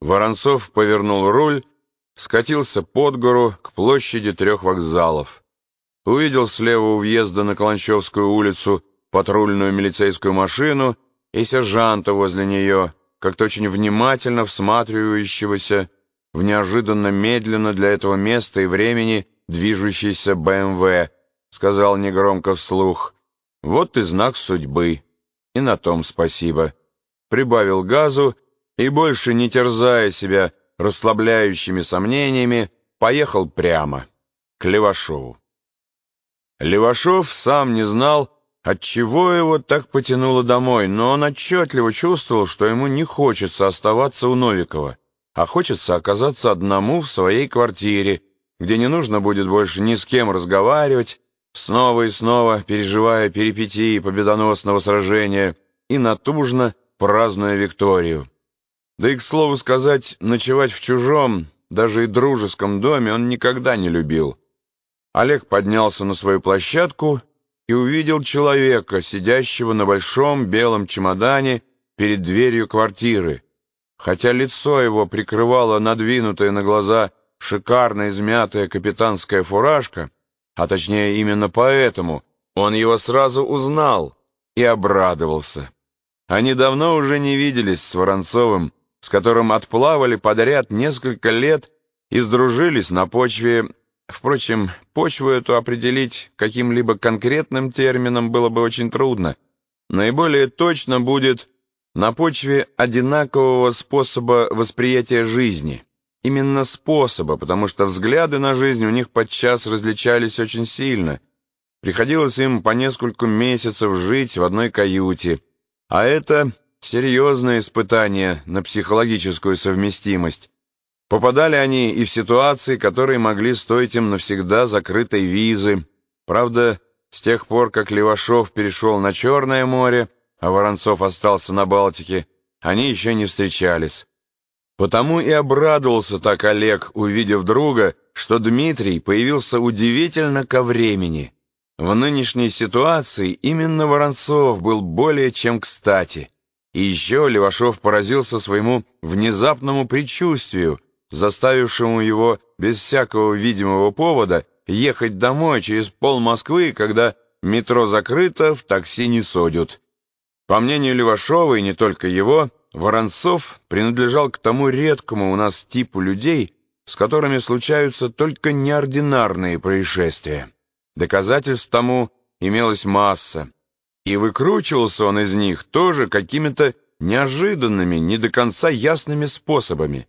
Воронцов повернул руль, скатился под гору к площади трех вокзалов. Увидел слева у въезда на Каланчевскую улицу патрульную милицейскую машину и сержанта возле нее, как-то очень внимательно всматривающегося в неожиданно медленно для этого места и времени движущийся БМВ, сказал негромко вслух, «Вот и знак судьбы, и на том спасибо». Прибавил газу и, больше не терзая себя расслабляющими сомнениями, поехал прямо к Левашову. Левашов сам не знал, отчего его так потянуло домой, но он отчетливо чувствовал, что ему не хочется оставаться у Новикова, а хочется оказаться одному в своей квартире, где не нужно будет больше ни с кем разговаривать, снова и снова переживая перипетии победоносного сражения и натужно празднуя Викторию. Да и, к слову сказать, ночевать в чужом, даже и дружеском доме он никогда не любил. Олег поднялся на свою площадку и увидел человека, сидящего на большом белом чемодане перед дверью квартиры. Хотя лицо его прикрывало надвинутая на глаза шикарно измятая капитанская фуражка, а точнее именно поэтому он его сразу узнал и обрадовался. Они давно уже не виделись с Воронцовым, с которым отплавали подряд несколько лет и сдружились на почве... Впрочем, почву эту определить каким-либо конкретным термином было бы очень трудно. Наиболее точно будет на почве одинакового способа восприятия жизни. Именно способа, потому что взгляды на жизнь у них подчас различались очень сильно. Приходилось им по несколько месяцев жить в одной каюте, а это серьезное испытание на психологическую совместимость. Попадали они и в ситуации, которые могли стоить им навсегда закрытой визы. Правда, с тех пор, как Левашов перешел на Черное море, а Воронцов остался на Балтике, они еще не встречались. Потому и обрадовался так Олег, увидев друга, что Дмитрий появился удивительно ко времени. В нынешней ситуации именно Воронцов был более чем кстати. И еще Левашов поразился своему внезапному предчувствию, заставившему его без всякого видимого повода ехать домой через пол Москвы, когда метро закрыто, в такси не содят. По мнению Левашова, и не только его, Воронцов принадлежал к тому редкому у нас типу людей, с которыми случаются только неординарные происшествия. Доказательств тому имелась масса, и выкручивался он из них тоже какими-то неожиданными, не до конца ясными способами.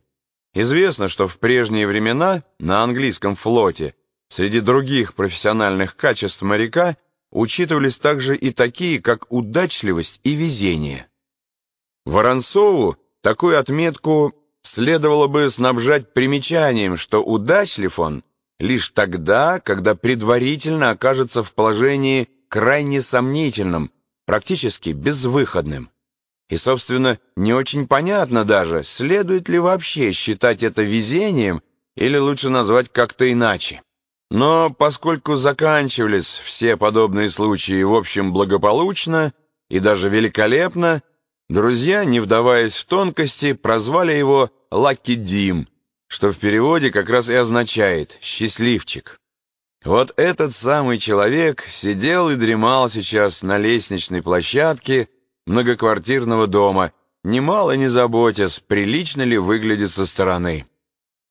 Известно, что в прежние времена на английском флоте среди других профессиональных качеств моряка учитывались также и такие, как удачливость и везение. Воронцову такую отметку следовало бы снабжать примечанием, что удачлив он лишь тогда, когда предварительно окажется в положении крайне сомнительным, практически безвыходным. И, собственно, не очень понятно даже, следует ли вообще считать это везением или лучше назвать как-то иначе. Но поскольку заканчивались все подобные случаи в общем благополучно и даже великолепно, друзья, не вдаваясь в тонкости, прозвали его «Лаки Дим», что в переводе как раз и означает «счастливчик». Вот этот самый человек сидел и дремал сейчас на лестничной площадке многоквартирного дома, немало не заботясь, прилично ли выглядит со стороны.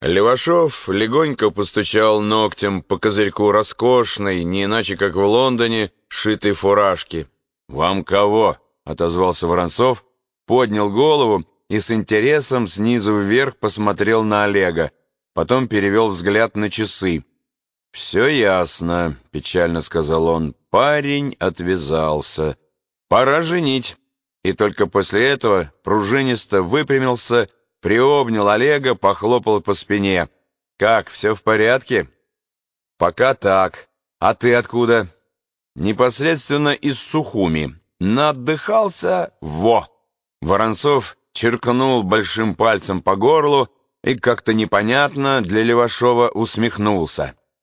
Левашов легонько постучал ногтем по козырьку роскошной, не иначе как в Лондоне, шитой фуражки. «Вам кого?» — отозвался Воронцов, поднял голову и с интересом снизу вверх посмотрел на Олега, потом перевел взгляд на часы. «Все ясно», — печально сказал он. «Парень отвязался. Пора женить». И только после этого пружинисто выпрямился, приобнял Олега, похлопал по спине. «Как, все в порядке?» «Пока так. А ты откуда?» «Непосредственно из Сухуми. Надыхался? Во!» Воронцов черкнул большим пальцем по горлу и как-то непонятно для Левашова усмехнулся.